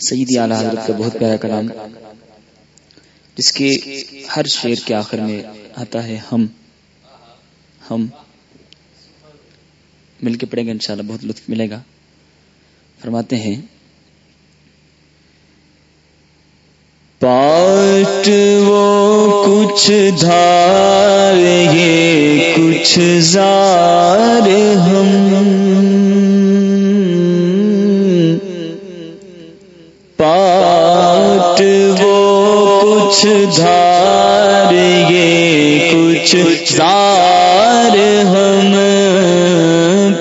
سیدی اعلی حضرت کا بہت پیارا کلام۔ جس کے ہر شعر کے آخر میں آتا ہے ہم ہم۔ مل کے پڑھیں گے انشاءاللہ، بہت لطف ملے گا۔ فرماتے ہیں، پاٹ وہ کچھ دھار یہ کچھ زار ہم۔ کچھ دھار یہ کچھ زار ہم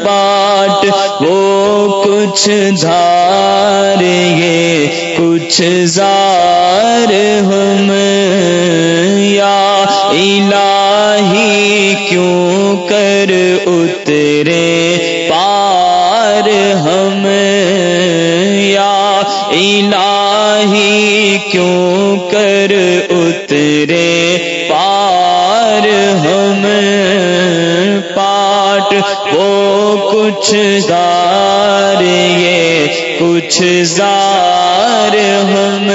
پاٹ، وہ کچھ دھار یہ کچھ زار ہم یا الہی کیوں کر اترے پار ہم یا الہی کیوں اترے پار ہم پاٹ۔ وہ کچھ دار، یہ کچھ زار۔ ہم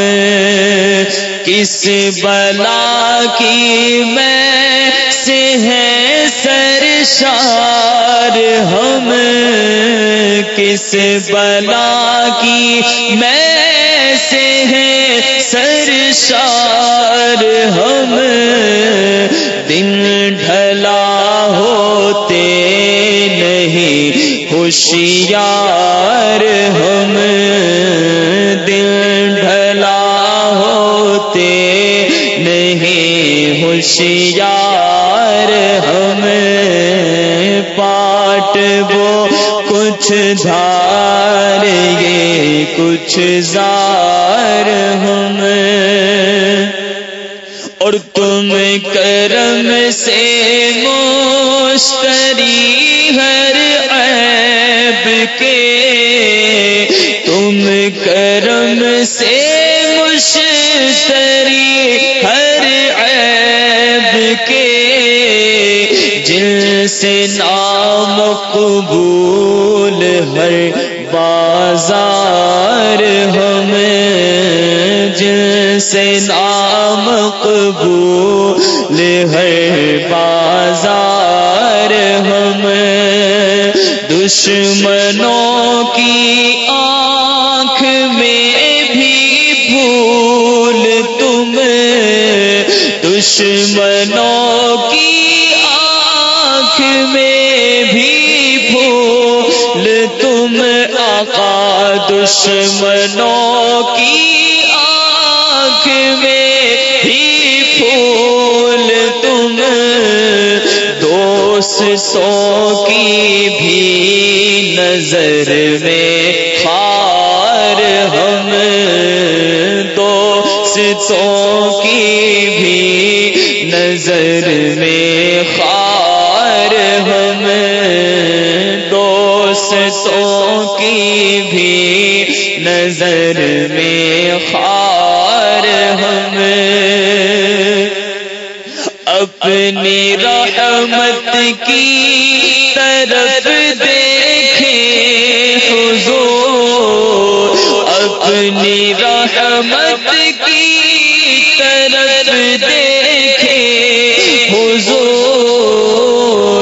کس بلا کی میں سے ہے سرشار ہم کس بلا کی میں سے ہے سرشار ہم دن ڈھلا ہوتے نہیں، ہوشیار ہم دن ڈھلا ہوتے نہیں، ہوشیار ہم پاٹ وہ کچھ دھار کچھ زار ہم اور تم کرم سے مشتری ہر عیب کے تم کرم سے مشتری ہر عیب کے جن سے نام قبول ہر سے نام قبول ہے بازار ہم دشمنوں کی آنکھ میں بھی بھول تم دشمنوں کی آنکھ میں بھی بھول تم آقا دشمنوں نظر میں خار ہم دوستوں کی بھی نظر میں خار ہم دوستوں کی بھی نظر میں خار ہم اپنی رحمت کی طرف اپنی رحمت کی طرف دیکھیں حضور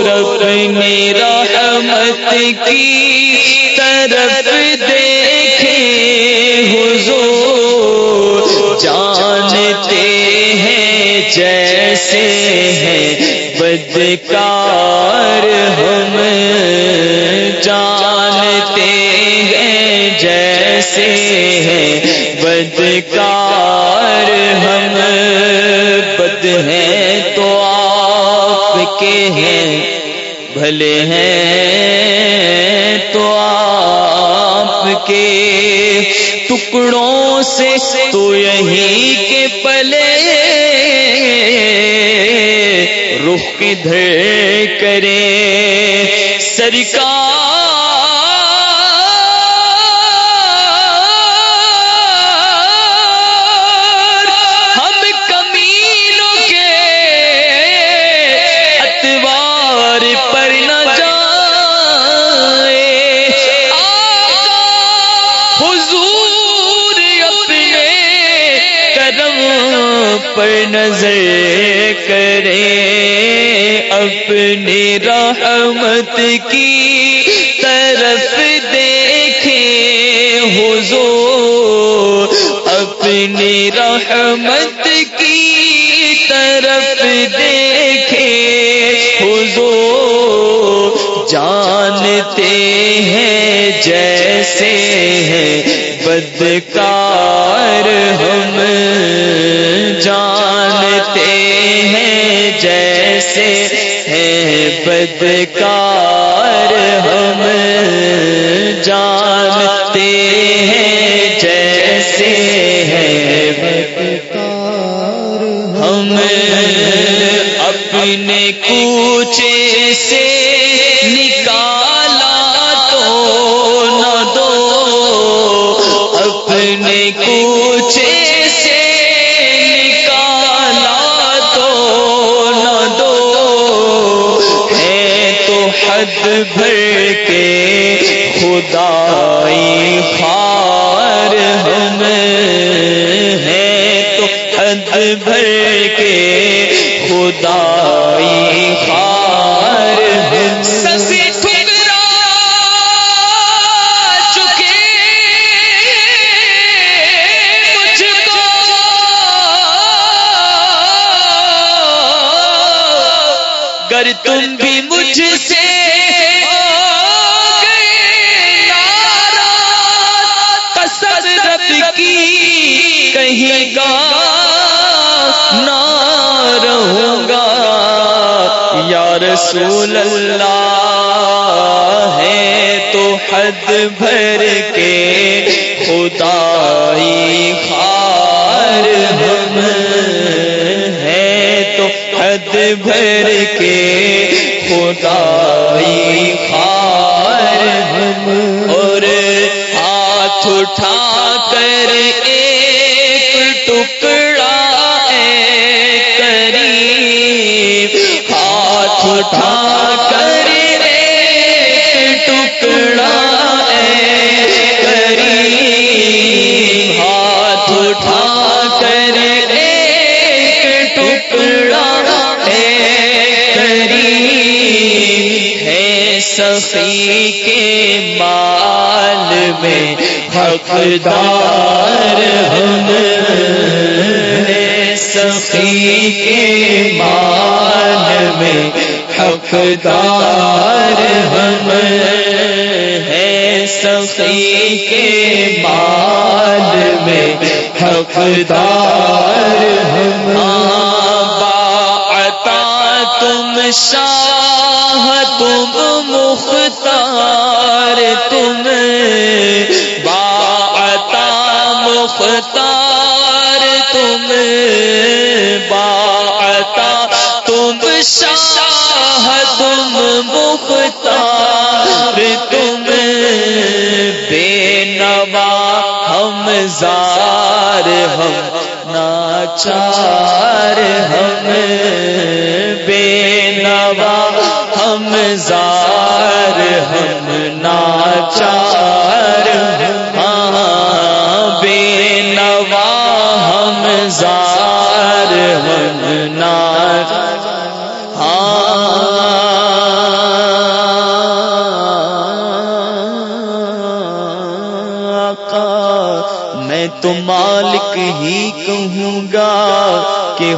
اپنی رحمت کی طرف دیکھیں حضور جانتے ہیں جیسے ہیں، بدکار ہم جانتے بدکار ہم بد ہیں تو آپ کے ہیں، بھلے ہیں تو آپ کے ٹکڑوں سے تو یہی کے پلے رخ کدھر کرے سرکار نظر کرے اپنی رحمت کی طرف دیکھے حضور، اپنی رحمت کی طرف دیکھے حضور۔ جانتے ہیں جیسے ہیں بدکار بدکار ہم جانتے ہیں جیسے ہیں بدکار ہم اپنے کوچے سے نکال حد بھر کے خدائی خار ہم ہے تو حد بھر کے خدائی خار ہم تم بھی مجھ رہوں گا یا رسول اللہ ہے تو حد بھر کے خدائی خار ہم ہے تو حد بھر کے خدائی خار ہم اور ہاتھ اٹھا اٹھا کر ایک ٹکڑا اے کریم ہاتھ اٹھا کر ایک ٹکڑا اے کریم ہے سخی کے مال میں حقدار ہم ہے سخی کے مال میں حقدار ہم ہے سخی کے مال میں. حقدار ہم با عطا تم شاہ تم ناچار ہم بے نوا ہم زار ہم ناچار۔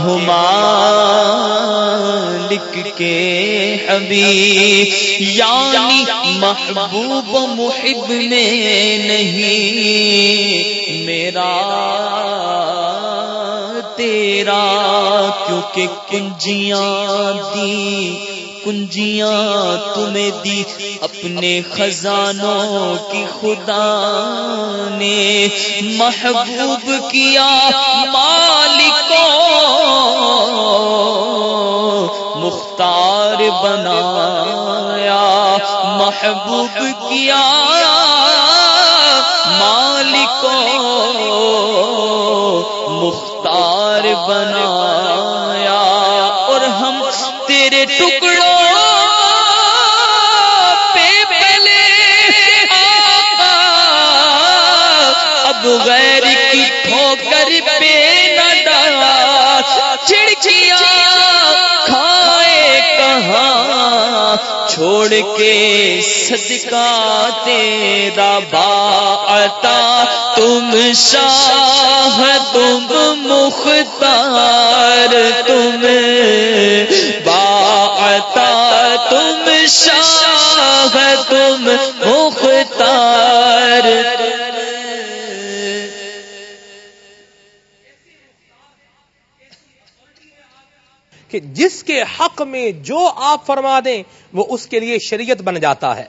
کہ ہوں مالک کے حبیب یعنی محبوب محب میں نہیں میرا، تیرا، کیونکہ کنجیاں دی، کنجیاں تمہیں دی، اپنے خزانوں کی خدا نے محبوب کیا، مالکوں مختار بنایا محبوب کیا مالک مختار بنایا چھوڑ کے صدقہ تیرا با عطا، تم شاہ، تم مختار، تم با عطا، تم شاہ کہ جس کے حق میں جو آپ فرما دیں، وہ اس کے لیے شریعت بن جاتا ہے۔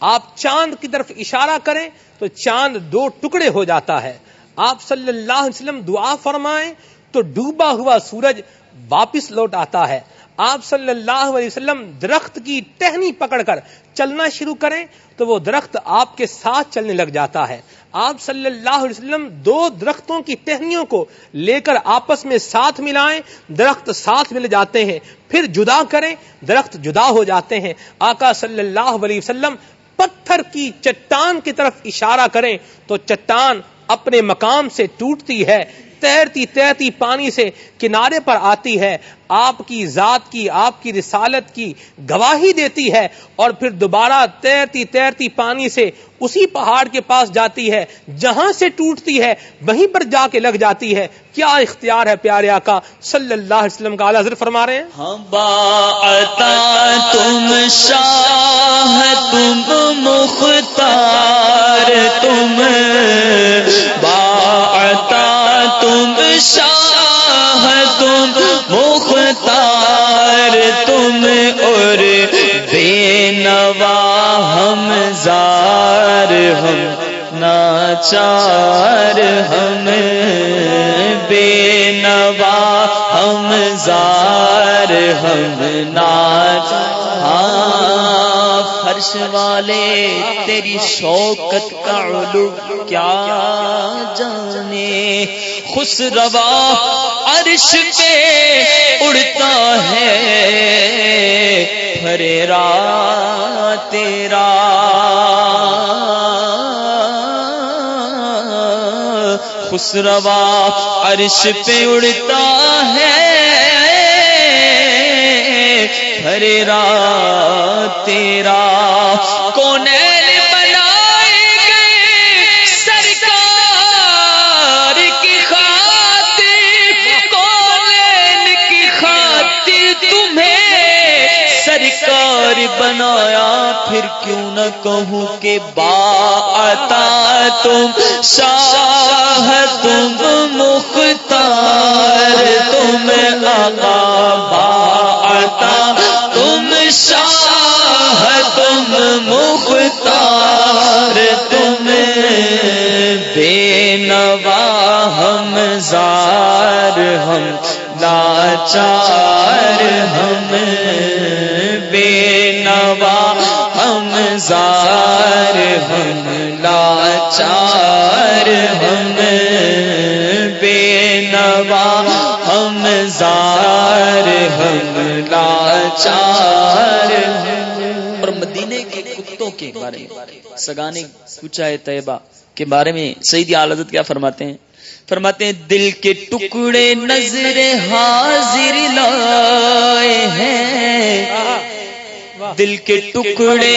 آپ چاند کی طرف اشارہ کریں تو چاند دو ٹکڑے ہو جاتا ہے۔ آپ صلی اللہ علیہ وسلم دعا فرمائیں تو ڈوبا ہوا سورج واپس لوٹ آتا ہے۔ آپ صلی اللہ علیہ وسلم درخت کی ٹہنی پکڑ کر چلنا شروع کریں تو وہ درخت آپ کے ساتھ چلنے لگ جاتا ہے۔ آپ صلی اللہ علیہ وسلم دو درختوں کی ٹہنیوں کو لے کر آپس میں ساتھ ملائیں، درخت ساتھ مل جاتے ہیں، پھر جدا کریں، درخت جدا ہو جاتے ہیں۔ آقا صلی اللہ علیہ وسلم پتھر کی چٹان کی طرف اشارہ کریں تو چٹان اپنے مقام سے ٹوٹتی ہے۔ تیرتی تیرتی پانی سے کنارے پر آتی ہے، آپ کی ذات کی، آپ کی رسالت کی گواہی دیتی ہے اور پھر دوبارہ تیرتی تیرتی پانی سے اسی پہاڑ کے پاس جاتی ہے، جہاں سے ٹوٹتی ہے، وہیں پر جا کے لگ جاتی ہے۔ کیا اختیار ہے پیارے آقا صلی اللہ علیہ وسلم کا؟ اعلیٰ فرما رہے ہیں۔ ہاں تم شاہ تم مختار، تم زار ہم ناچ ہاں فرش والے، تیری شوکت کا علو کیا جانے؟ خوش روا عرش پہ اڑتا ہے را تیرا۔ خوش روا عرش پہ اڑتا ہے را تیرا کون بنایا؟ پھر کیوں نہ کہوں کہ با تم، شاہ تم، مختار تم آقا لاچار ہم زار، ہم لاچار، ہم بے نوا، ہم زار، ہم لاچار اور مدینے کے کتوں کے بارے میں، سگانے کچھ طیبہ کے بارے میں سعید عالت کیا فرماتے ہیں؟ فرماتے ہیں، دل کے ٹکڑے نظر حاضر لائے ہیں۔ دل کے ٹکڑے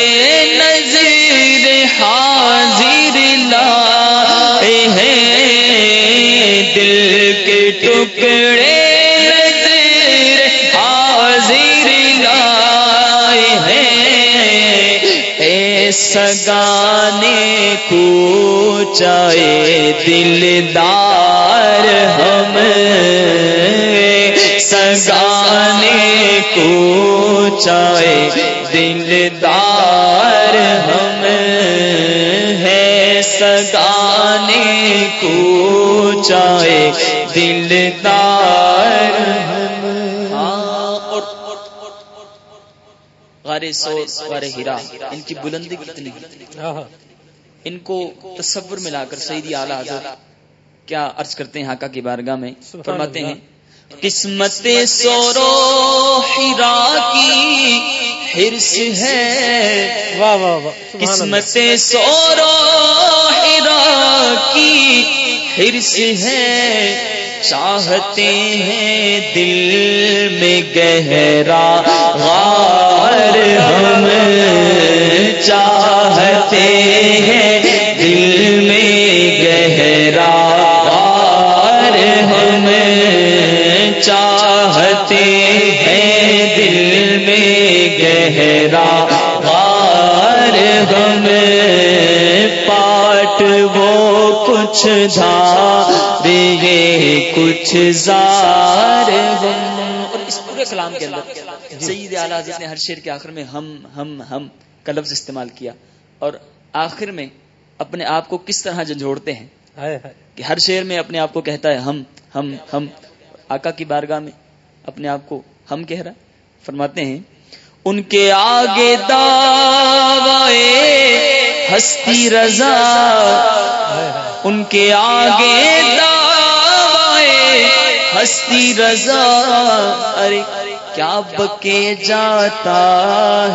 نظر حاضر لائے ہیں۔ دل کے ٹکڑے سگانے کو چائے دلدار ہم سگانے کو چائے دلدار ہم ہے۔ سگانے کو چائے دلدار غار سو غار ہیرا ان کی بلندی کتنی ان کو تصور ملا کر سیدی اعلیٰ حضرت کیا عرض کرتے ہیں ہاکا کی بارگاہ میں؟ فرماتے ہیں قسمت سورو ہیرا کی ہرس ہے۔ قسمت سورو ہرا کی ہرس ہے۔ چاہتے ہیں دل میں گہرا غار ہم چاہتے ہیں۔ کچھ دھار یہ کچھ زار اور اس پورے کلام کے اندر سید اعلیٰ حضرت نے ہر شعر کے آخر میں ہم ہم ہم کا لفظ استعمال کیا۔ اور آخر میں اپنے آپ کو کس طرح جھنجھوڑتے ہیں؟ ہائے ہائے۔ کہ ہر شعر میں اپنے آپ کو کہتا ہے ہم ہم ہم۔ آقا کی بارگاہ میں اپنے آپ کو ہم کہہ رہا فرماتے ہیں ان کے آگے دعوے ہستی رضا۔ ان کے آگے دعوے ہستی رضا ارے کیا بکے جاتا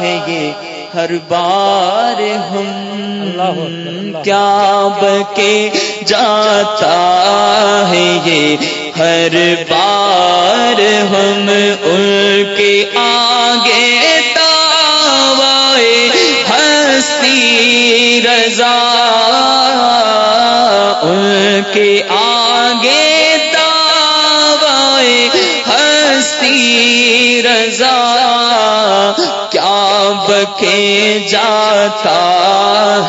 ہے یہ؟ ہر بار ہم کیا بکے جاتا ہے یہ؟ ہر بار ہم ان کے آگے دعوائے ہستی رضا ہستی رضا، کیا بکے جاتا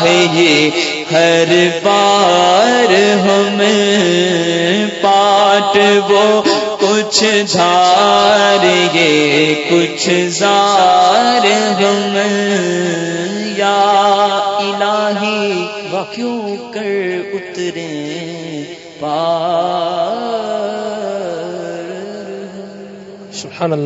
ہے یہ؟ ہر بار ہم پاٹ وہ کچھ دھار یہ کچھ زار ہم۔ یا الہی کیوں کر اترے۔